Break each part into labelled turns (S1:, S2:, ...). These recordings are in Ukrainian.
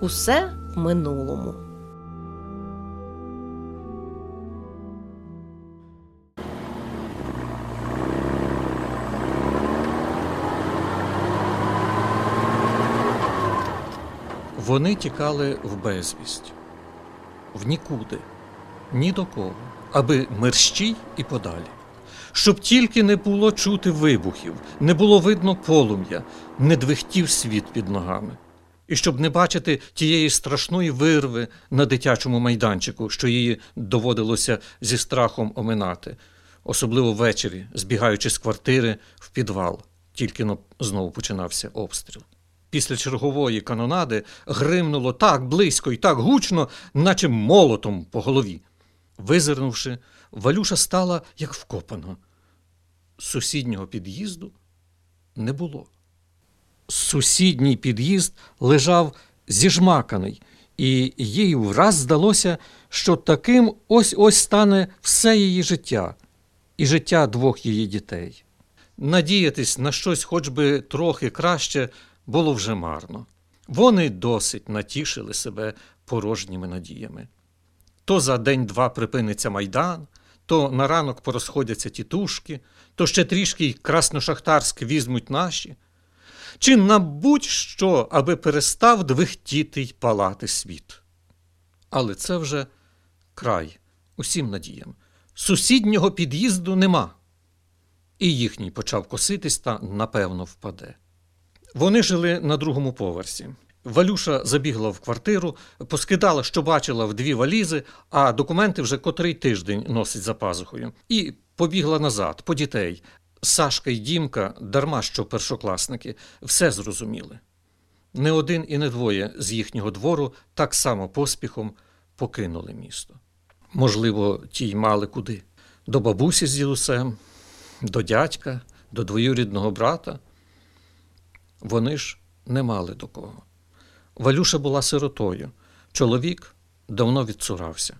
S1: Усе в минулому.
S2: Вони тікали в безвість, в нікуди, ні до кого, аби мерщій і подалі. Щоб тільки не було чути вибухів, не було видно полум'я, не двихтів світ під ногами. І щоб не бачити тієї страшної вирви на дитячому майданчику, що її доводилося зі страхом оминати, особливо ввечері, збігаючи з квартири в підвал, тільки но знову починався обстріл. Після чергової канонади гримнуло так близько і так гучно, наче молотом по голові. Визирнувши, Валюша стала як вкопана. Сусіднього під'їзду не було. Сусідній під'їзд лежав зіжмаканий, і їй враз здалося, що таким ось ось стане все її життя і життя двох її дітей. Надіятись на щось хоч би трохи краще було вже марно. Вони досить натішили себе порожніми надіями. То за день-два припиниться майдан, то на ранок порозходяться тітушки, то ще трішки й красношахтарськ візьмуть наші. Чи на будь-що, аби перестав двихтіти й палати світ. Але це вже край усім надіям. Сусіднього під'їзду нема. І їхній почав коситись та напевно впаде. Вони жили на другому поверсі. Валюша забігла в квартиру, поскидала, що бачила в дві валізи, а документи вже котрий тиждень носить за пазухою, і побігла назад, по дітей. Сашка й Дімка, дарма що першокласники, все зрозуміли. Не один і не двоє з їхнього двору так само поспіхом покинули місто. Можливо, ті й мали куди до бабусі з дідусем, до дядька, до двоюрідного брата. Вони ж не мали до кого. Валюша була сиротою. Чоловік давно відцурався.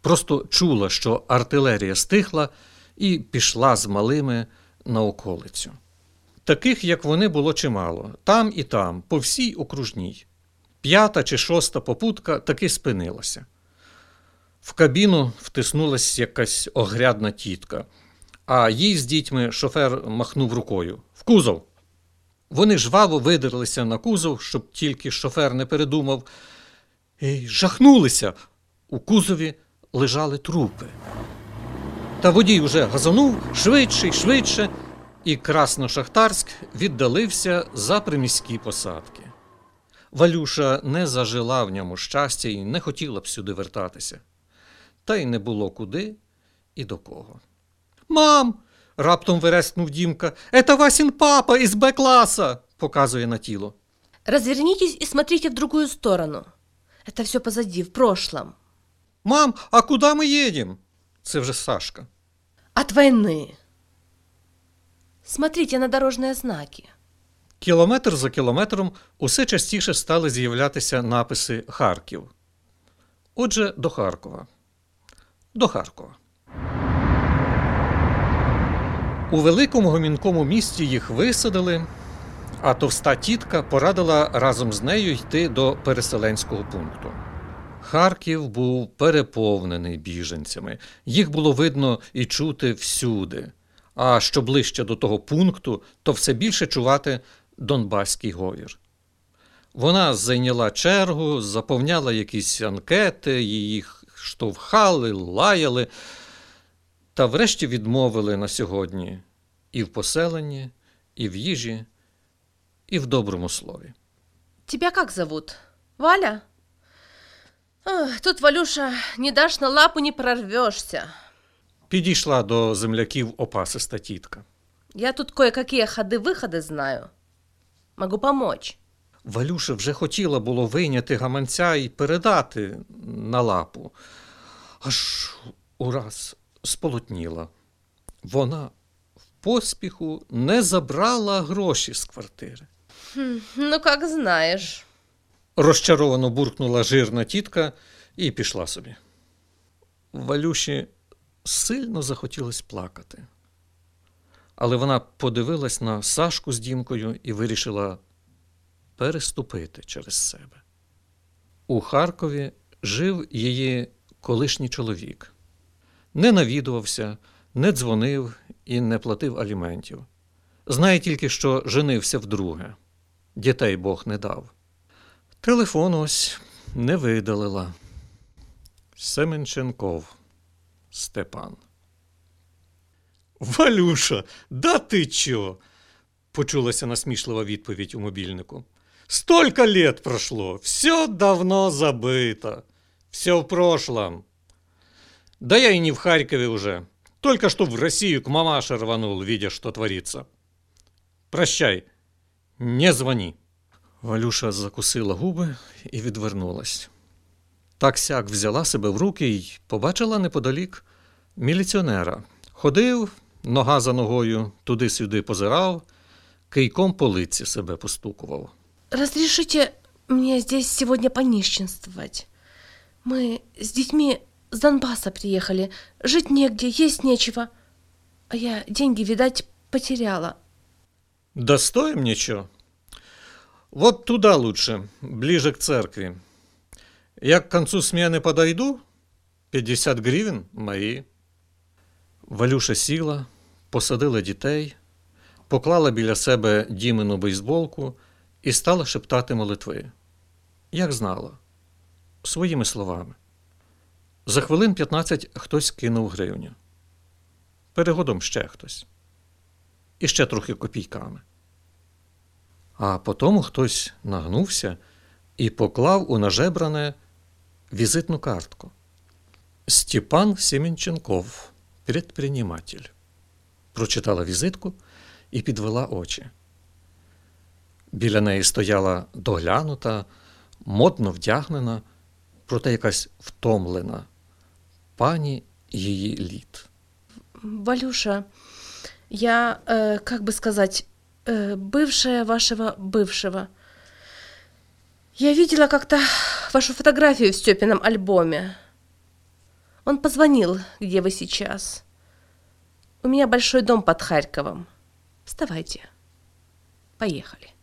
S2: Просто чула, що артилерія стихла і пішла з малими на околицю. Таких, як вони, було чимало, там і там, по всій окружній. П'ята чи шоста попутка таки спинилася. В кабіну втиснулась якась огрядна тітка, а їй з дітьми шофер махнув рукою в кузов. Вони жваво видерлися на кузов, щоб тільки шофер не передумав, і жахнулися. У кузові лежали трупи. Та водій уже газанув швидше й швидше, і Красношахтарськ віддалився за приміські посадки. Валюша не зажила в ньому щастя і не хотіла б сюди вертатися. Та й не було куди і до кого. Мам! раптом виреснув Дімка. «Это Васін папа із Б-класа!» показує на тіло.
S1: Развернитесь и смотрите в другую сторону. Это все позади, в прошлом.
S2: Мам, а куди ми їдемо? Це вже Сашка.
S1: От войны. Смотрите на дорожные знаки.
S2: Кілометр за кілометром усе частіше стали з'являтися написи Харків. Отже, до Харкова. До Харкова. У великому гомінкому місті їх висадили, а товста тітка порадила разом з нею йти до переселенського пункту. Харків був переповнений біженцями. Їх було видно і чути всюди. А що ближче до того пункту, то все більше чувати донбаський говір. Вона зайняла чергу, заповняла якісь анкети, її штовхали, лаяли, та врешті відмовили на сьогодні і в поселенні, і в їжі, і в доброму слові.
S1: Тебя как зовут? Валя? Ах, тут, Валюша, не дашь на лапу, не прорвешься.
S2: Підійшла до земляків опасиста тітка.
S1: Я тут кое-какие ходы-выходы знаю. Могу помочь.
S2: Валюша вже хотіла було вийняти гаманця і передати на лапу, аж ураз сполотніла. Вона в поспіху не забрала гроші з квартири.
S1: Ну, как знаешь.
S2: Розчаровано буркнула жирна тітка і пішла собі. Валюші сильно захотілось плакати. Але вона подивилась на Сашку з Дімкою і вирішила переступити через себе. У Харкові жив її колишній чоловік. Не навідувався, не дзвонив і не платив аліментів. Знає тільки, що женився вдруге. Дітей Бог не дав. Телефон ось не видалила. Семенченков Степан. Валюша, да ти чо? почулася насмішлива відповідь у мобільнику. Столько лет прошло, все давно забыто, все в прошлом. Да я и не в Харькове уже, только что в Россию к мамаше рванул, видя, что творится. Прощай, не звони. Валюша закусила губи і відвернулась. Так сяк взяла себе в руки й побачила неподалік міліціонера. Ходив, нога за ногою, туди-сюди позирав, кийком по лиці себе постукував.
S1: Разрешите мне здесь сегодня понищенствовать. Мы с детьми с Донбасса приехали. Жить негде, есть нечего. А я деньги, видать, потеряла.
S2: Достоим ничего? Вот туда лучше, ближе к церкви. Я к концу смены подойду, 50 гривен мої. Валюша сіла, посадила дітей, поклала біля себе Дімину бейсболку і стала шептати молитви. Як знала, своїми словами. За хвилин 15 хтось кинув гривню. Перегодом ще хтось. І ще трохи копійками. А потім хтось нагнувся і поклав у нажебране візитну картку. Степан Семенченков, предприниматель. Прочитала візитку і підвела очі. Біля неї стояла доглянута, модно вдягнена, проте якась втомлена пані її літ.
S1: Валюша, я, э, как бы сказать, э, бывшая вашего бывшего. Я видела как-то вашу фотографию в Степином альбоме. Он позвонил, где вы сейчас. У меня большой дом под Харьковом. Вставайте. Поехали.